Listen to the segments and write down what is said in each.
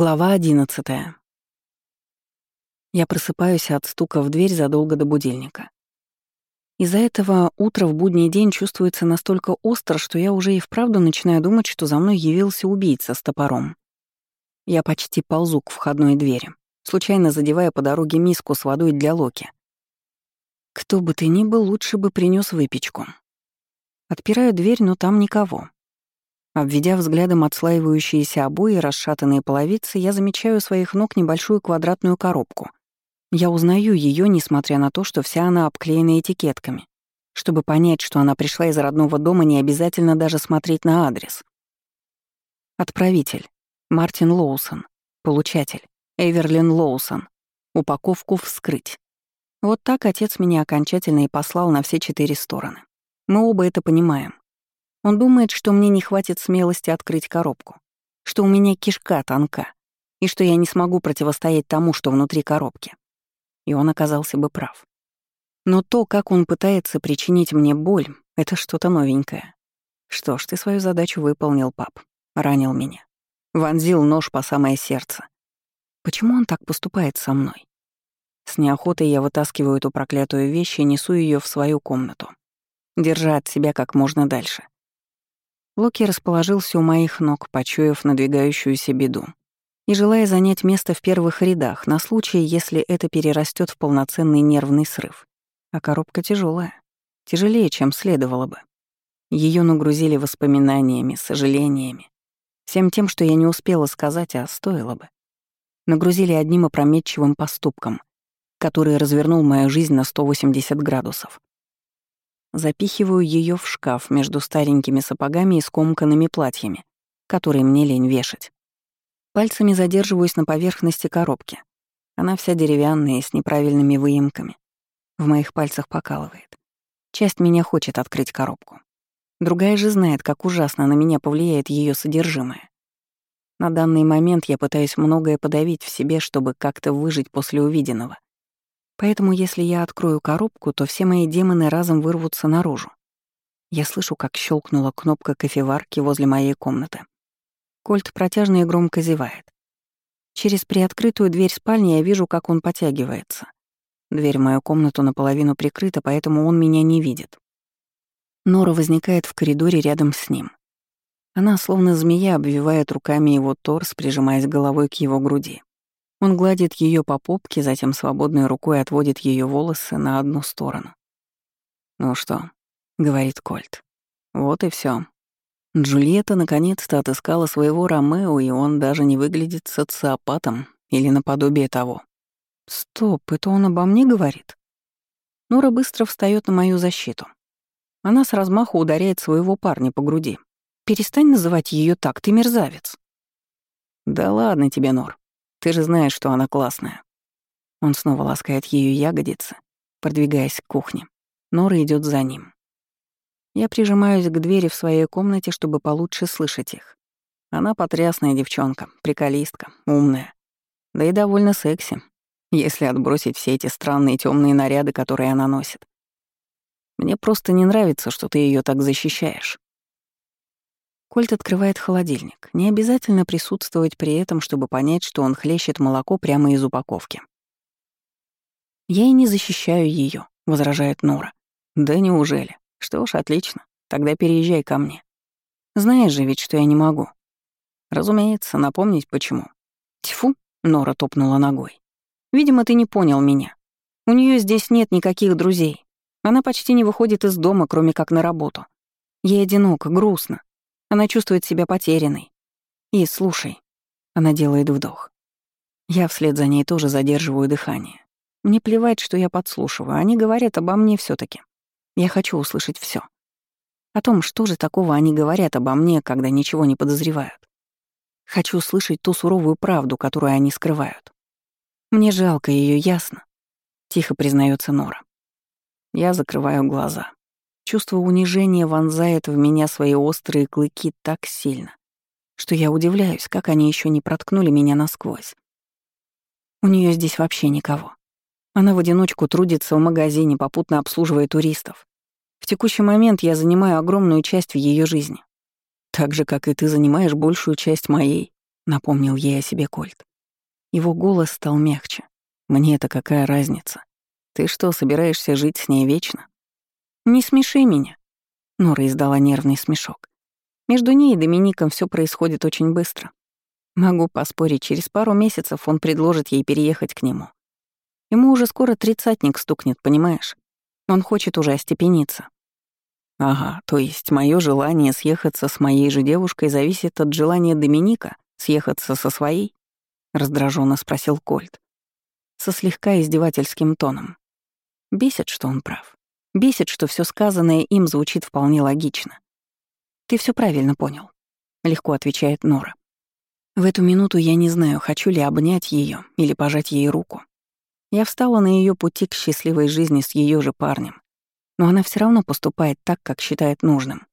Глава одиннадцатая. Я просыпаюсь от стука в дверь задолго до будильника. Из-за этого утро в будний день чувствуется настолько остро, что я уже и вправду начинаю думать, что за мной явился убийца с топором. Я почти ползу к входной двери, случайно задевая по дороге миску с водой для Локи. Кто бы ты ни был, лучше бы принес выпечку. Отпираю дверь, но там никого. Обведя взглядом отслаивающиеся обои и расшатанные половицы, я замечаю у своих ног небольшую квадратную коробку. Я узнаю ее, несмотря на то, что вся она обклеена этикетками. Чтобы понять, что она пришла из родного дома, не обязательно даже смотреть на адрес. Отправитель. Мартин Лоусон. Получатель. Эверлин Лоусон. Упаковку вскрыть. Вот так отец меня окончательно и послал на все четыре стороны. Мы оба это понимаем. Он думает, что мне не хватит смелости открыть коробку, что у меня кишка тонка, и что я не смогу противостоять тому, что внутри коробки. И он оказался бы прав. Но то, как он пытается причинить мне боль, это что-то новенькое. Что ж, ты свою задачу выполнил, пап. Ранил меня. Вонзил нож по самое сердце. Почему он так поступает со мной? С неохотой я вытаскиваю эту проклятую вещь и несу ее в свою комнату, держа от себя как можно дальше. Локи расположился у моих ног, почуяв надвигающуюся беду, и желая занять место в первых рядах на случай, если это перерастет в полноценный нервный срыв. А коробка тяжелая, тяжелее, чем следовало бы. Ее нагрузили воспоминаниями, сожалениями, всем тем, что я не успела сказать, а стоило бы. Нагрузили одним опрометчивым поступком, который развернул мою жизнь на 180 градусов. Запихиваю ее в шкаф между старенькими сапогами и скомканными платьями, которые мне лень вешать. Пальцами задерживаюсь на поверхности коробки. Она вся деревянная, с неправильными выемками. В моих пальцах покалывает. Часть меня хочет открыть коробку. Другая же знает, как ужасно на меня повлияет ее содержимое. На данный момент я пытаюсь многое подавить в себе, чтобы как-то выжить после увиденного. Поэтому если я открою коробку, то все мои демоны разом вырвутся наружу. Я слышу, как щелкнула кнопка кофеварки возле моей комнаты. Кольт протяжно и громко зевает. Через приоткрытую дверь спальни я вижу, как он потягивается. Дверь в мою комнату наполовину прикрыта, поэтому он меня не видит. Нора возникает в коридоре рядом с ним. Она, словно змея, обвивает руками его торс, прижимаясь головой к его груди. Он гладит ее по попке, затем свободной рукой отводит ее волосы на одну сторону. «Ну что?» — говорит Кольт. «Вот и все. Джульетта наконец-то отыскала своего Ромео, и он даже не выглядит социопатом или наподобие того. Стоп, это он обо мне говорит? Нора быстро встает на мою защиту. Она с размаху ударяет своего парня по груди. «Перестань называть ее так, ты мерзавец». «Да ладно тебе, Нор. Ты же знаешь, что она классная». Он снова ласкает ее ягодицы, продвигаясь к кухне. Нора идет за ним. Я прижимаюсь к двери в своей комнате, чтобы получше слышать их. Она потрясная девчонка, приколистка, умная. Да и довольно секси, если отбросить все эти странные темные наряды, которые она носит. Мне просто не нравится, что ты ее так защищаешь. Кольт открывает холодильник. Не обязательно присутствовать при этом, чтобы понять, что он хлещет молоко прямо из упаковки. «Я и не защищаю ее, возражает Нора. «Да неужели? Что ж, отлично. Тогда переезжай ко мне. Знаешь же ведь, что я не могу». «Разумеется, напомнить почему». «Тьфу», — Нора топнула ногой. «Видимо, ты не понял меня. У нее здесь нет никаких друзей. Она почти не выходит из дома, кроме как на работу. Ей одиноко, грустно. Она чувствует себя потерянной. И слушай, она делает вдох. Я вслед за ней тоже задерживаю дыхание. Мне плевать, что я подслушиваю, они говорят обо мне все таки Я хочу услышать все. О том, что же такого они говорят обо мне, когда ничего не подозревают. Хочу услышать ту суровую правду, которую они скрывают. Мне жалко ее, ясно? Тихо признается Нора. Я закрываю глаза. Чувство унижения вонзает в меня свои острые клыки так сильно, что я удивляюсь, как они еще не проткнули меня насквозь. У нее здесь вообще никого. Она в одиночку трудится в магазине, попутно обслуживая туристов. В текущий момент я занимаю огромную часть в ее жизни. Так же, как и ты занимаешь большую часть моей. напомнил ей о себе Кольт. Его голос стал мягче. Мне это какая разница? Ты что, собираешься жить с ней вечно? Не смеши меня. Нора издала нервный смешок. Между ней и Домиником все происходит очень быстро. Могу поспорить, через пару месяцев он предложит ей переехать к нему. Ему уже скоро тридцатник стукнет, понимаешь? Он хочет уже остепениться. Ага, то есть мое желание съехаться с моей же девушкой зависит от желания Доминика съехаться со своей? Раздраженно спросил Кольт. Со слегка издевательским тоном. Бесит, что он прав. Бесит, что все сказанное им звучит вполне логично. «Ты все правильно понял», — легко отвечает Нора. В эту минуту я не знаю, хочу ли обнять ее или пожать ей руку. Я встала на ее пути к счастливой жизни с ее же парнем, но она все равно поступает так, как считает нужным.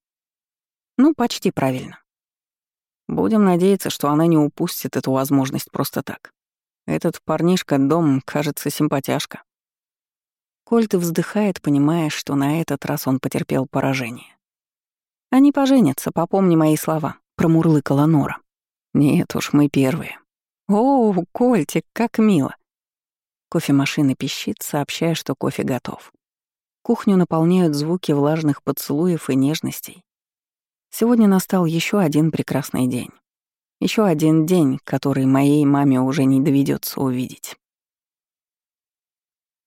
Ну, почти правильно. Будем надеяться, что она не упустит эту возможность просто так. Этот парнишка дом, кажется, симпатяшка. Кольт вздыхает, понимая, что на этот раз он потерпел поражение. Они поженятся, попомни мои слова», — промурлыкала Нора. «Нет уж, мы первые». «О, Кольтик, как мило!» Кофемашина пищит, сообщая, что кофе готов. Кухню наполняют звуки влажных поцелуев и нежностей. Сегодня настал еще один прекрасный день. Еще один день, который моей маме уже не доведется увидеть.